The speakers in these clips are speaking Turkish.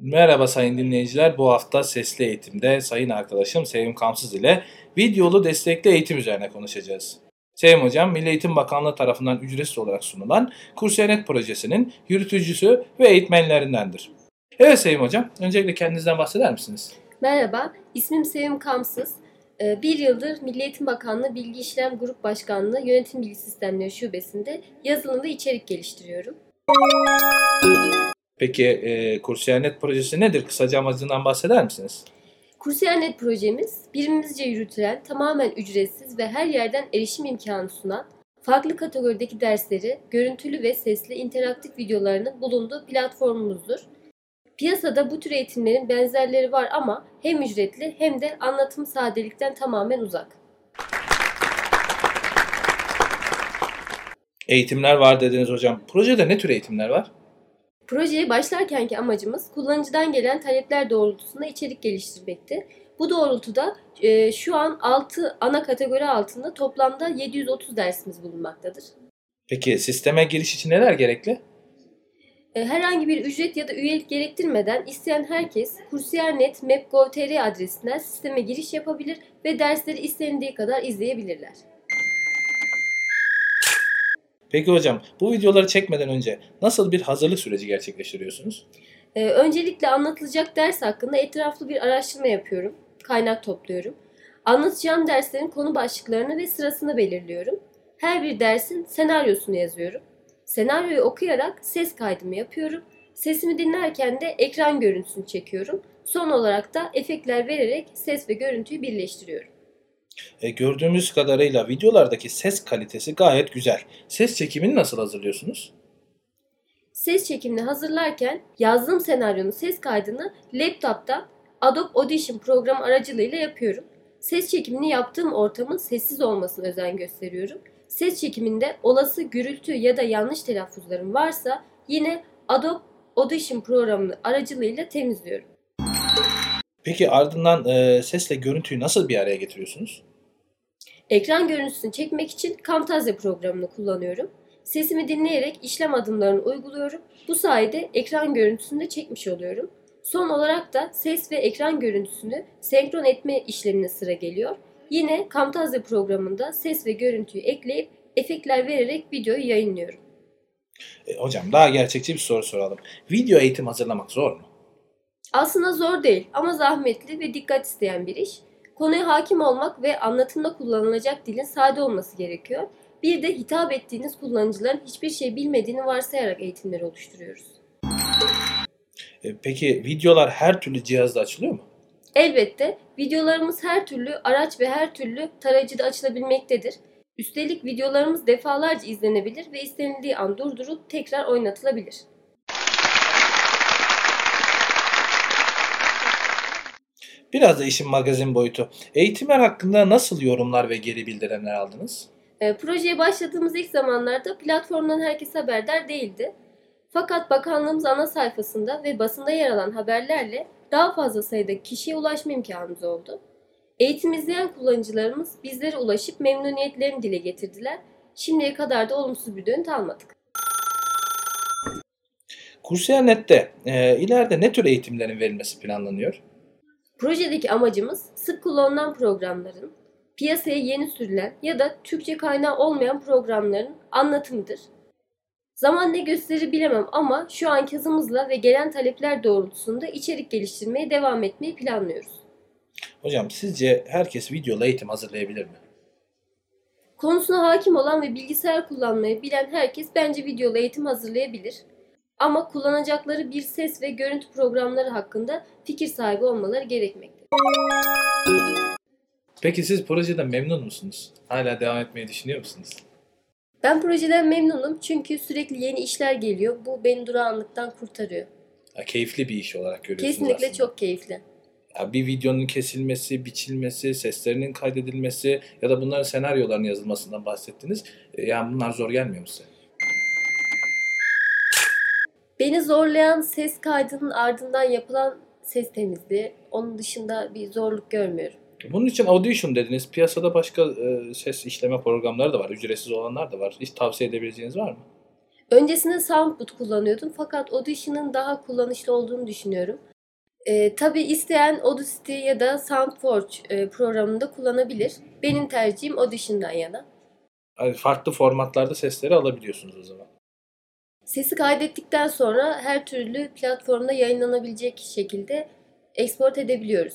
Merhaba sayın dinleyiciler. Bu hafta sesli eğitimde sayın arkadaşım Sevim Kamsız ile videolu destekli eğitim üzerine konuşacağız. Sevim Hocam, Milli Eğitim Bakanlığı tarafından ücretsiz olarak sunulan Kursiyanet projesinin yürütücüsü ve eğitmenlerindendir. Evet Sevim Hocam, öncelikle kendinizden bahseder misiniz? Merhaba, ismim Sevim Kamsız. Ee, Bir yıldır Milli Eğitim Bakanlığı Bilgi İşlem Grup Başkanlığı Yönetim Bilgi Sistemleri Şubesi'nde yazılım ve içerik geliştiriyorum. Peki e, Kursiyanet projesi nedir? Kısaca amacından bahseder misiniz? Kursiyer.net projemiz birimimizce yürütülen, tamamen ücretsiz ve her yerden erişim imkanı sunan, farklı kategorideki dersleri görüntülü ve sesli interaktif videolarının bulunduğu platformumuzdur. Piyasada bu tür eğitimlerin benzerleri var ama hem ücretli hem de anlatım sadelikten tamamen uzak. Eğitimler var dediniz hocam. Projede ne tür eğitimler var? Projeye başlarkenki amacımız kullanıcıdan gelen talepler doğrultusunda içerik geliştirmekti. Bu doğrultuda e, şu an 6 ana kategori altında toplamda 730 dersimiz bulunmaktadır. Peki sisteme giriş için neler gerekli? E, herhangi bir ücret ya da üyelik gerektirmeden isteyen herkes Kursiyer.net Map.gov.tr adresinden sisteme giriş yapabilir ve dersleri istendiği kadar izleyebilirler. Peki hocam, bu videoları çekmeden önce nasıl bir hazırlık süreci gerçekleştiriyorsunuz? Ee, öncelikle anlatılacak ders hakkında etraflı bir araştırma yapıyorum. Kaynak topluyorum. Anlatacağım derslerin konu başlıklarını ve sırasını belirliyorum. Her bir dersin senaryosunu yazıyorum. Senaryoyu okuyarak ses kaydımı yapıyorum. Sesimi dinlerken de ekran görüntüsünü çekiyorum. Son olarak da efektler vererek ses ve görüntüyü birleştiriyorum. E, gördüğümüz kadarıyla videolardaki ses kalitesi gayet güzel. Ses çekimini nasıl hazırlıyorsunuz? Ses çekimini hazırlarken yazdığım senaryonun ses kaydını laptopta Adobe Audition programı aracılığıyla yapıyorum. Ses çekimini yaptığım ortamın sessiz olmasına özen gösteriyorum. Ses çekiminde olası gürültü ya da yanlış telaffuzlarım varsa yine Adobe Audition programı aracılığıyla temizliyorum. Peki ardından e, sesle görüntüyü nasıl bir araya getiriyorsunuz? Ekran görüntüsünü çekmek için Camtasia programını kullanıyorum. Sesimi dinleyerek işlem adımlarını uyguluyorum. Bu sayede ekran görüntüsünü de çekmiş oluyorum. Son olarak da ses ve ekran görüntüsünü senkron etme işlemine sıra geliyor. Yine Camtasia programında ses ve görüntüyü ekleyip efektler vererek videoyu yayınlıyorum. E, hocam daha gerçekçi bir soru soralım. Video eğitim hazırlamak zor mu? Aslında zor değil ama zahmetli ve dikkat isteyen bir iş. Konuya hakim olmak ve anlatımda kullanılacak dilin sade olması gerekiyor. Bir de hitap ettiğiniz kullanıcıların hiçbir şey bilmediğini varsayarak eğitimleri oluşturuyoruz. E, peki videolar her türlü cihazda açılıyor mu? Elbette videolarımız her türlü araç ve her türlü tarayıcıda açılabilmektedir. Üstelik videolarımız defalarca izlenebilir ve istenildiği an durdurup tekrar oynatılabilir. Biraz da işin magazin boyutu. Eğitimler hakkında nasıl yorumlar ve geri bildirimler aldınız? E, projeye başladığımız ilk zamanlarda platformdan herkes haberdar değildi. Fakat bakanlığımız ana sayfasında ve basında yer alan haberlerle daha fazla sayıda kişiye ulaşma imkanımız oldu. Eğitim izleyen kullanıcılarımız bizlere ulaşıp memnuniyetlerini dile getirdiler. Şimdiye kadar da olumsuz bir dönüt almadık. Kursiyer.net'te e, ileride ne tür eğitimlerin verilmesi planlanıyor? Projedeki amacımız sık kullanılan programların, piyasaya yeni sürülen ya da Türkçe kaynağı olmayan programların anlatımıdır. Zaman ne gösterir bilemem ama şu anki hızımızla ve gelen talepler doğrultusunda içerik geliştirmeye devam etmeyi planlıyoruz. Hocam sizce herkes videolu eğitim hazırlayabilir mi? Konusuna hakim olan ve bilgisayar kullanmayı bilen herkes bence videolu eğitim hazırlayabilir. Ama kullanacakları bir ses ve görüntü programları hakkında fikir sahibi olmaları gerekmektedir. Peki siz projeden memnun musunuz? Hala devam etmeyi düşünüyor musunuz? Ben projeden memnunum çünkü sürekli yeni işler geliyor. Bu beni durağanlıktan kurtarıyor. Ya, keyifli bir iş olarak görüyorsunuz Kesinlikle aslında. çok keyifli. Ya, bir videonun kesilmesi, biçilmesi, seslerinin kaydedilmesi ya da bunların senaryoların yazılmasından bahsettiniz. E, Yani bunlar zor gelmiyor mu size? Beni zorlayan ses kaydının ardından yapılan ses temizliği. Onun dışında bir zorluk görmüyorum. Bunun için Audition dediniz. Piyasada başka e, ses işleme programları da var. Ücretsiz olanlar da var. Hiç tavsiye edebileceğiniz var mı? Öncesinde Soundboot kullanıyordum fakat Audition'ın daha kullanışlı olduğunu düşünüyorum. E, tabii isteyen Audacity ya da SoundForge e, programında kullanabilir. Benim tercihim Audition'dan yana. Yani farklı formatlarda sesleri alabiliyorsunuz o zaman. Sesi kaydettikten sonra her türlü platformda yayınlanabilecek şekilde export edebiliyoruz.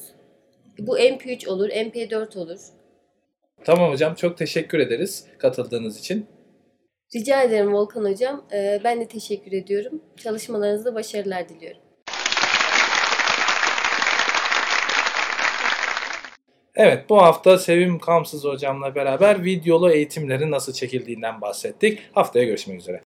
Bu MP3 olur, MP4 olur. Tamam hocam çok teşekkür ederiz katıldığınız için. Rica ederim Volkan Hocam. Ee, ben de teşekkür ediyorum. Çalışmalarınızda başarılar diliyorum. Evet bu hafta Sevim Kamsız hocamla beraber videolu eğitimlerin nasıl çekildiğinden bahsettik. Haftaya görüşmek üzere.